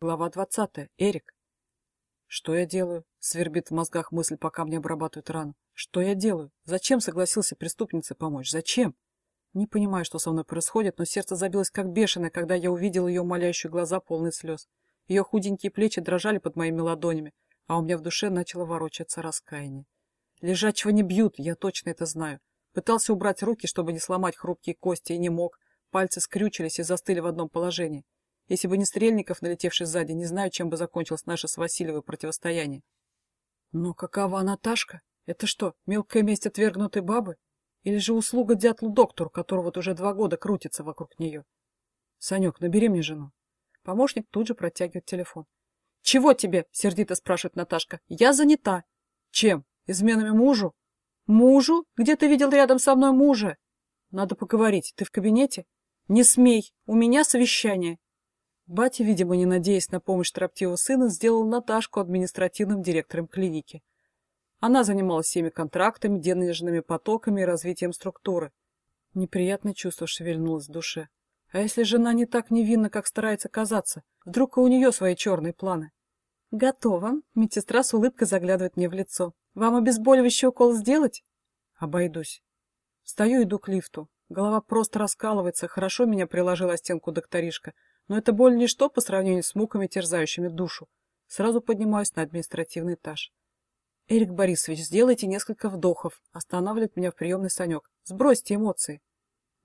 Глава двадцатая. Эрик. Что я делаю? Свербит в мозгах мысль, пока мне обрабатывают рану. Что я делаю? Зачем согласился преступнице помочь? Зачем? Не понимаю, что со мной происходит, но сердце забилось как бешеное, когда я увидел ее умоляющие глаза, полные слез. Ее худенькие плечи дрожали под моими ладонями, а у меня в душе начало ворочаться раскаяние. Лежачего не бьют, я точно это знаю. Пытался убрать руки, чтобы не сломать хрупкие кости, и не мог. Пальцы скрючились и застыли в одном положении. Если бы не Стрельников, налетевший сзади, не знаю, чем бы закончилось наше с Васильевой противостояние. Но какова Наташка? Это что, мелкая месть отвергнутой бабы? Или же услуга дятлу-доктору, который вот уже два года крутится вокруг нее? Санек, набери мне жену. Помощник тут же протягивает телефон. «Чего тебе?» — сердито спрашивает Наташка. «Я занята». «Чем? Изменами мужу?» «Мужу? Где ты видел рядом со мной мужа?» «Надо поговорить. Ты в кабинете?» «Не смей. У меня совещание». Батя, видимо, не надеясь на помощь троптивого сына, сделал Наташку административным директором клиники. Она занималась всеми контрактами, денежными потоками и развитием структуры. Неприятное чувство шевельнулось в душе. А если жена не так невинна, как старается казаться? Вдруг и у нее свои черные планы? «Готово», — медсестра с улыбкой заглядывает мне в лицо. «Вам обезболивающий укол сделать?» «Обойдусь». Встаю, иду к лифту. Голова просто раскалывается, хорошо меня приложила стенку докторишка. Но это боль ничто по сравнению с муками, терзающими душу. Сразу поднимаюсь на административный этаж. «Эрик Борисович, сделайте несколько вдохов», — останавливает меня в приемный Санек. «Сбросьте эмоции».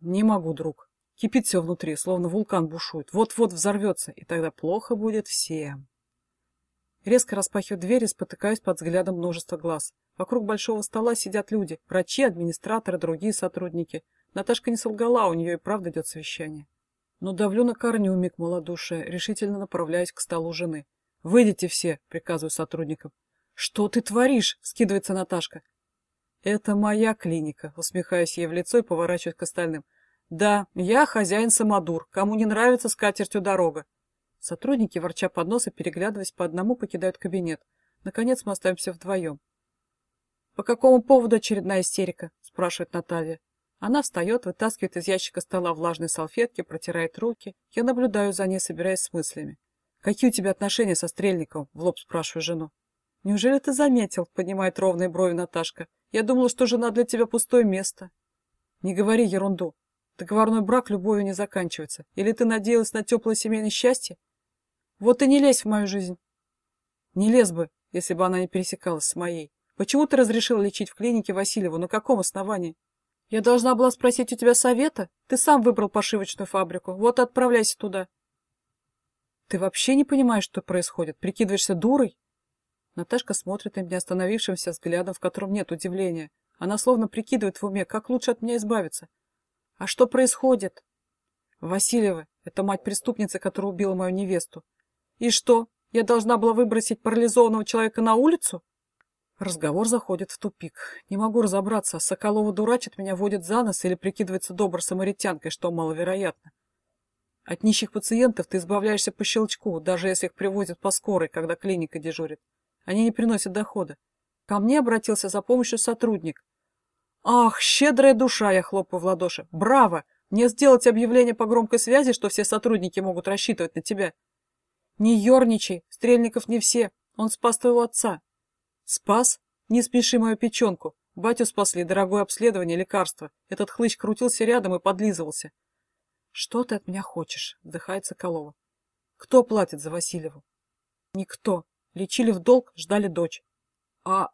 «Не могу, друг. Кипит все внутри, словно вулкан бушует. Вот-вот взорвется, и тогда плохо будет всем». Резко распахиваю дверь и спотыкаюсь под взглядом множества глаз. Вокруг большого стола сидят люди, врачи, администраторы, другие сотрудники. Наташка не солгала, у нее и правда идет совещание. Но давлю на корню миг малодушия, решительно направляюсь к столу жены. «Выйдите все!» — приказываю сотрудникам. «Что ты творишь?» — скидывается Наташка. «Это моя клиника», — усмехаюсь ей в лицо и поворачиваюсь к остальным. «Да, я хозяин-самодур. Кому не нравится, с катертью дорога». Сотрудники, ворча под нос и переглядываясь по одному, покидают кабинет. Наконец мы остаемся вдвоем. «По какому поводу очередная истерика?» — спрашивает Наталья. Она встает, вытаскивает из ящика стола влажные салфетки, протирает руки. Я наблюдаю за ней, собираясь с мыслями. «Какие у тебя отношения со Стрельниковым?» — в лоб спрашиваю жену. «Неужели ты заметил?» — поднимает ровные брови Наташка. «Я думала, что жена для тебя пустое место». «Не говори ерунду. Договорной брак любовью не заканчивается. Или ты надеялась на теплое семейное счастье? Вот и не лезь в мою жизнь». «Не лез бы, если бы она не пересекалась с моей. Почему ты разрешила лечить в клинике Васильеву? На каком основании?» Я должна была спросить у тебя совета? Ты сам выбрал пошивочную фабрику. Вот отправляйся туда. Ты вообще не понимаешь, что происходит? Прикидываешься дурой? Наташка смотрит на меня остановившимся взглядом, в котором нет удивления. Она словно прикидывает в уме, как лучше от меня избавиться. А что происходит? Васильева, это мать преступницы, которая убила мою невесту. И что, я должна была выбросить парализованного человека на улицу? Разговор заходит в тупик. Не могу разобраться, Соколова дурачит меня, водит за нос или прикидывается добр самаритянкой, что маловероятно. От нищих пациентов ты избавляешься по щелчку, даже если их привозят по скорой, когда клиника дежурит. Они не приносят дохода. Ко мне обратился за помощью сотрудник. Ах, щедрая душа, я хлопаю в ладоши. Браво! Мне сделать объявление по громкой связи, что все сотрудники могут рассчитывать на тебя. Не ерничай, Стрельников не все. Он спас твоего отца. Спас? Не спеши мою печенку. Батю спасли, дорогое обследование, лекарство. Этот хлыщ крутился рядом и подлизывался. Что ты от меня хочешь? Вдыхает Соколова. Кто платит за Васильеву? Никто. Лечили в долг, ждали дочь. А...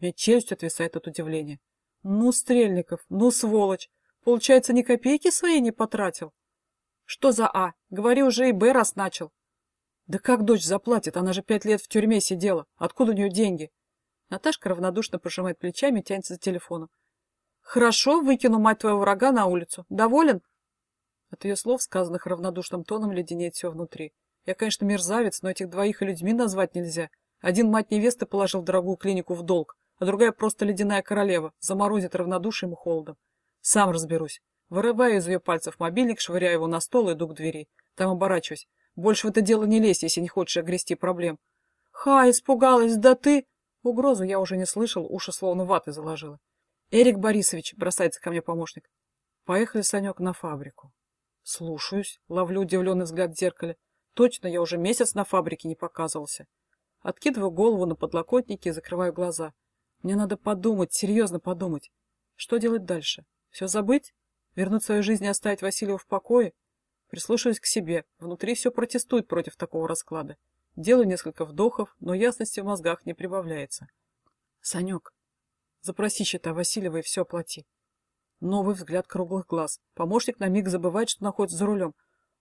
У челюсть отвисает от удивления. Ну, Стрельников, ну, сволочь. Получается, ни копейки своей не потратил? Что за А? Говори уже и Б раз начал. Да как дочь заплатит? Она же пять лет в тюрьме сидела. Откуда у нее деньги? Наташка равнодушно пожимает плечами и тянется за телефоном. «Хорошо, выкину, мать твоего врага, на улицу. Доволен?» От ее слов, сказанных равнодушным тоном, леденеет все внутри. Я, конечно, мерзавец, но этих двоих людьми назвать нельзя. Один мать невесты положил дорогую клинику в долг, а другая просто ледяная королева, заморозит равнодушием и холодом. Сам разберусь. Вырываю из ее пальцев мобильник, швыряю его на стол и иду к двери. Там оборачиваюсь. Больше в это дело не лезь, если не хочешь огрести проблем. «Ха, испугалась, да ты...» Угрозу я уже не слышал, уши словно ваты заложило. «Эрик Борисович», — бросается ко мне помощник. «Поехали, Санек, на фабрику». «Слушаюсь», — ловлю удивленный взгляд в зеркале. Точно, я уже месяц на фабрике не показывался. Откидываю голову на подлокотники и закрываю глаза. Мне надо подумать, серьезно подумать. Что делать дальше? Все забыть? Вернуть свою жизнь и оставить Васильева в покое? Прислушиваюсь к себе. Внутри все протестует против такого расклада. Делаю несколько вдохов, но ясности в мозгах не прибавляется. Санек, запроси счета Васильева и все оплати. Новый взгляд круглых глаз. Помощник на миг забывает, что находится за рулем.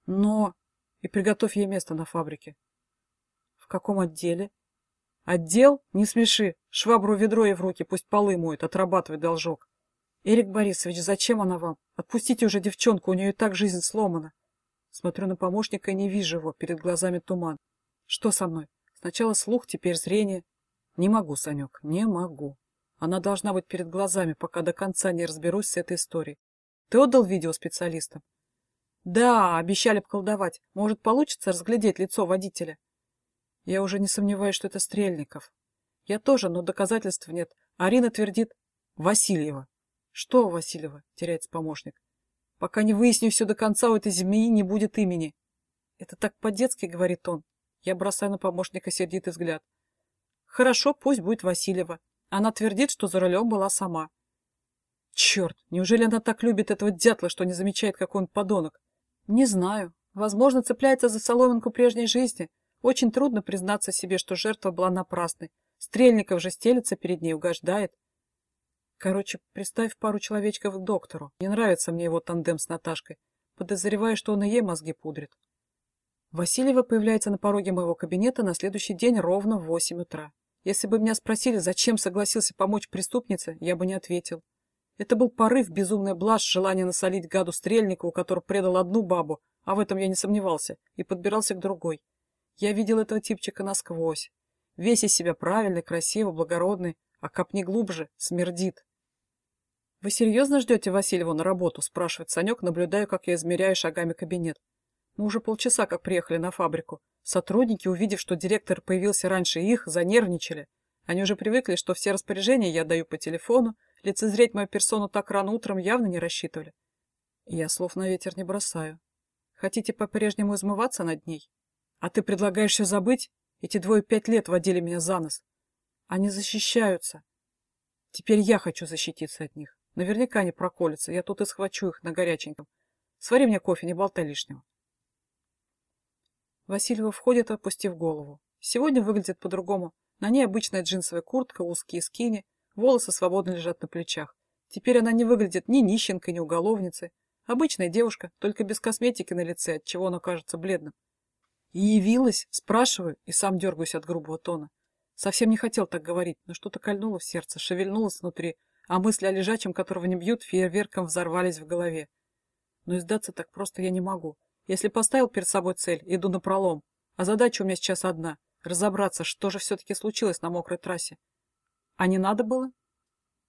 Но... И приготовь ей место на фабрике. В каком отделе? Отдел? Не смеши. Швабру ведро ей в руки, пусть полы моет, отрабатывает должок. Эрик Борисович, зачем она вам? Отпустите уже девчонку, у нее и так жизнь сломана. Смотрю на помощника и не вижу его, перед глазами туман. Что со мной? Сначала слух, теперь зрение. Не могу, Санек, не могу. Она должна быть перед глазами, пока до конца не разберусь с этой историей. Ты отдал видео специалистам? Да, обещали поколдовать. Может, получится разглядеть лицо водителя? Я уже не сомневаюсь, что это Стрельников. Я тоже, но доказательств нет. Арина твердит Васильева. Что Васильева? Теряется помощник. Пока не выясню все до конца, у этой змеи не будет имени. Это так по-детски, говорит он. Я бросаю на помощника сердитый взгляд. Хорошо, пусть будет Васильева. Она твердит, что за рулем была сама. Черт, неужели она так любит этого дятла, что не замечает, какой он подонок? Не знаю. Возможно, цепляется за соломинку прежней жизни. Очень трудно признаться себе, что жертва была напрасной. Стрельников же стелится перед ней, угождает. Короче, приставь пару человечков к доктору. Не нравится мне его тандем с Наташкой. Подозреваю, что он и ей мозги пудрит. Васильева появляется на пороге моего кабинета на следующий день ровно в восемь утра. Если бы меня спросили, зачем согласился помочь преступнице, я бы не ответил. Это был порыв, безумная блажь, желание насолить гаду Стрельникову, который предал одну бабу, а в этом я не сомневался, и подбирался к другой. Я видел этого типчика насквозь. Весь из себя правильный, красивый, благородный, а копни глубже, смердит. «Вы серьезно ждете Васильеву на работу?» – спрашивает Санек, наблюдая, как я измеряю шагами кабинет. Мы уже полчаса как приехали на фабрику. Сотрудники, увидев, что директор появился раньше их, занервничали. Они уже привыкли, что все распоряжения я даю по телефону, лицезреть мою персону так рано утром явно не рассчитывали. Я слов на ветер не бросаю. Хотите по-прежнему измываться над ней? А ты предлагаешь все забыть? Эти двое пять лет водили меня за нос. Они защищаются. Теперь я хочу защититься от них. Наверняка они проколятся, я тут и схвачу их на горяченьком. Свари мне кофе, не болтай лишнего. Васильева входит, опустив голову. Сегодня выглядит по-другому. На ней обычная джинсовая куртка, узкие скини, волосы свободно лежат на плечах. Теперь она не выглядит ни нищенкой, ни уголовницей. Обычная девушка, только без косметики на лице, от чего она кажется бледным. И явилась, спрашиваю, и сам дергаюсь от грубого тона. Совсем не хотел так говорить, но что-то кольнуло в сердце, шевельнулось внутри, а мысли о лежачем, которого не бьют, фейерверком взорвались в голове. Но издаться так просто я не могу. Если поставил перед собой цель, иду на пролом. А задача у меня сейчас одна — разобраться, что же все-таки случилось на мокрой трассе. А не надо было?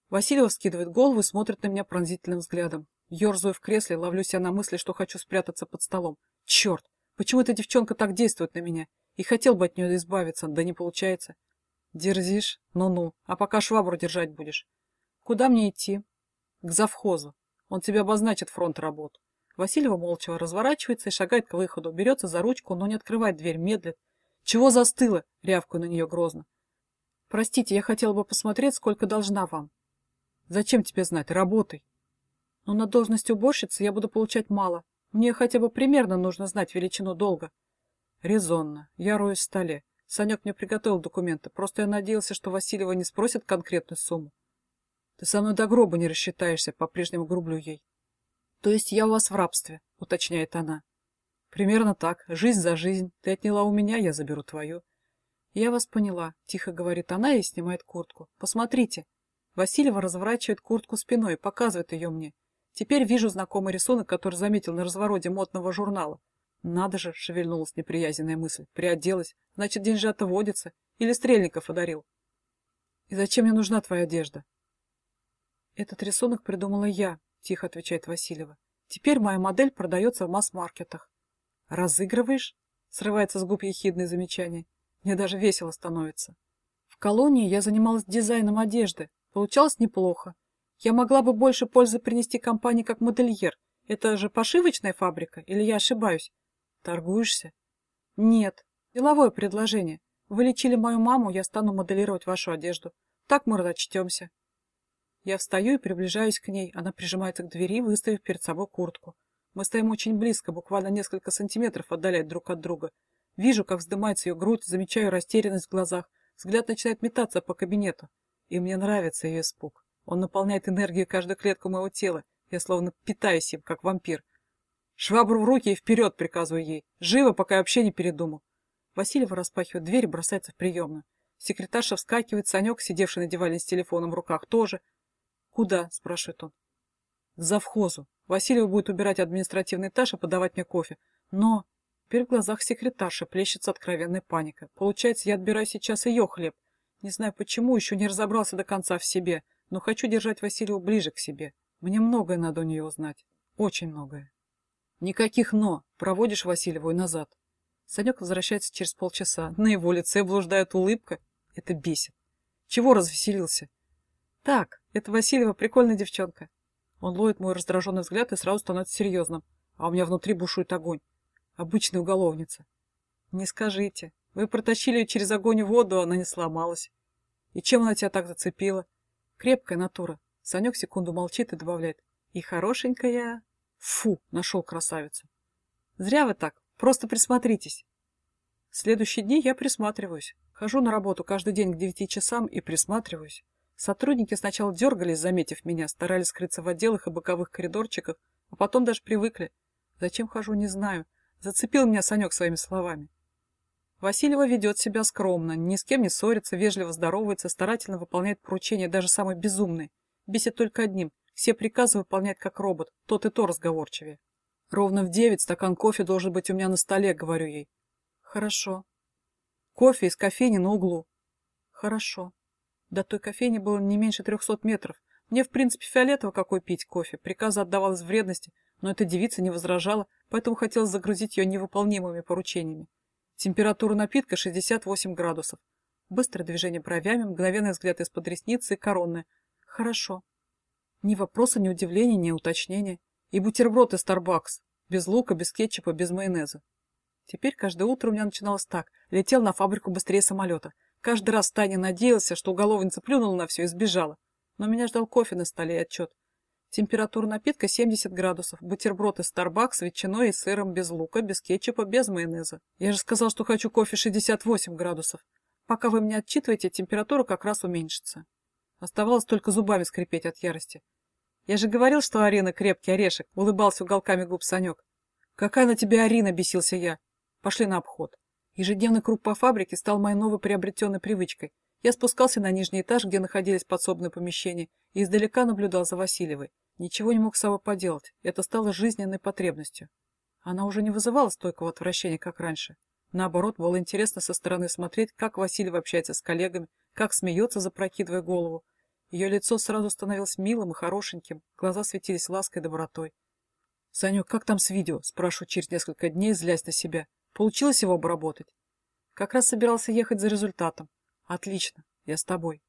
Васильева скидывает голову и смотрит на меня пронзительным взглядом. Ёрзаю в кресле, ловлю себя на мысли, что хочу спрятаться под столом. Черт! Почему эта девчонка так действует на меня? И хотел бы от нее избавиться, да не получается. Дерзишь? Ну-ну. А пока швабру держать будешь. Куда мне идти? К завхозу. Он тебе обозначит фронт работ. Васильева молча разворачивается и шагает к выходу, берется за ручку, но не открывает дверь, медлит. «Чего застыла?» — рявкаю на нее грозно. «Простите, я хотела бы посмотреть, сколько должна вам». «Зачем тебе знать? Работай». «Но на должности уборщицы я буду получать мало. Мне хотя бы примерно нужно знать величину долга». «Резонно. Я роюсь в столе. Санек мне приготовил документы. Просто я надеялся, что Васильева не спросит конкретную сумму». «Ты со мной до гроба не рассчитаешься», — по-прежнему грублю ей. «То есть я у вас в рабстве», — уточняет она. «Примерно так. Жизнь за жизнь. Ты отняла у меня, я заберу твою». «Я вас поняла», — тихо говорит она и снимает куртку. «Посмотрите». Васильева разворачивает куртку спиной, показывает ее мне. Теперь вижу знакомый рисунок, который заметил на развороте модного журнала. Надо же, шевельнулась неприязненная мысль. Приоделась. Значит, деньжата водится. Или Стрельников одарил. И зачем мне нужна твоя одежда? Этот рисунок придумала я, — тихо отвечает Васильева. «Теперь моя модель продается в масс-маркетах». «Разыгрываешь?» — срывается с губ ехидное замечание. Мне даже весело становится. В колонии я занималась дизайном одежды. Получалось неплохо. Я могла бы больше пользы принести компании как модельер. Это же пошивочная фабрика, или я ошибаюсь? Торгуешься? Нет. Деловое предложение. Вы лечили мою маму, я стану моделировать вашу одежду. Так мы разочтемся. Я встаю и приближаюсь к ней. Она прижимается к двери, выставив перед собой куртку. Мы стоим очень близко, буквально несколько сантиметров отдаляет друг от друга. Вижу, как вздымается ее грудь, замечаю растерянность в глазах. Взгляд начинает метаться по кабинету. И мне нравится ее испуг. Он наполняет энергией каждую клетку моего тела. Я словно питаюсь им, как вампир. Швабру в руки и вперед, приказываю ей. Живо, пока я вообще не передумал. Васильева распахивает дверь и бросается в приемную. Секретарша вскакивает, Санек, сидевший на диване с телефоном в руках, тоже. «Куда?» – спрашивает он. «К завхозу. Васильева будет убирать административный этаж и подавать мне кофе. Но...» Теперь в глазах секретарши плещется откровенная паника. Получается, я отбираю сейчас ее хлеб. Не знаю почему, еще не разобрался до конца в себе, но хочу держать Васильеву ближе к себе. Мне многое надо у нее узнать. Очень многое. Никаких «но». Проводишь Васильеву и назад. Санек возвращается через полчаса. На его лице блуждает улыбка. Это бесит. Чего развеселился? Так, это Васильева прикольная девчонка. Он ловит мой раздраженный взгляд и сразу становится серьезным. А у меня внутри бушует огонь. Обычная уголовница. Не скажите. Вы протащили ее через огонь и воду, она не сломалась. И чем она тебя так зацепила? Крепкая натура. Санек секунду молчит и добавляет. И хорошенькая. Фу, нашел красавицу. Зря вы так. Просто присмотритесь. В следующие дни я присматриваюсь. Хожу на работу каждый день к девяти часам и присматриваюсь. Сотрудники сначала дергались, заметив меня, старались скрыться в отделах и боковых коридорчиках, а потом даже привыкли. Зачем хожу, не знаю. Зацепил меня Санек своими словами. Васильева ведет себя скромно, ни с кем не ссорится, вежливо здоровается, старательно выполняет поручения, даже самые безумные. Бесит только одним. Все приказы выполняет как робот, тот и то разговорчивее. Ровно в девять стакан кофе должен быть у меня на столе, говорю ей. Хорошо. Кофе из кофейни на углу. Хорошо. До той кофейни было не меньше трехсот метров. Мне, в принципе, фиолетово какой пить кофе. Приказы отдавал из вредности, но эта девица не возражала, поэтому хотелось загрузить ее невыполнимыми поручениями. Температура напитка 68 градусов. Быстрое движение бровями, мгновенный взгляд из-под ресницы и коронная. Хорошо. Ни вопроса, ни удивления, ни уточнения. И бутерброд из Starbucks. Без лука, без кетчупа, без майонеза. Теперь каждое утро у меня начиналось так. Летел на фабрику быстрее самолета. Каждый раз Таня надеялся, что уголовница плюнула на все и сбежала. Но меня ждал кофе на столе и отчет. Температура напитка 70 градусов. Бутерброд из Starbucks с ветчиной и сыром без лука, без кетчупа, без майонеза. Я же сказал, что хочу кофе 68 градусов. Пока вы меня отчитываете, температура как раз уменьшится. Оставалось только зубами скрипеть от ярости. Я же говорил, что Арина крепкий орешек, улыбался уголками губ Санек. Какая на тебе Арина, бесился я. Пошли на обход. Ежедневный круг по фабрике стал моей новой приобретенной привычкой. Я спускался на нижний этаж, где находились подсобные помещения, и издалека наблюдал за Васильевой. Ничего не мог с собой поделать. Это стало жизненной потребностью. Она уже не вызывала стойкого отвращения, как раньше. Наоборот, было интересно со стороны смотреть, как Васильева общается с коллегами, как смеется, запрокидывая голову, ее лицо сразу становилось милым и хорошеньким, глаза светились лаской и добротой. — Санек, как там с видео? — спрашиваю через несколько дней, злясь на себя. Получилось его обработать? Как раз собирался ехать за результатом. Отлично, я с тобой.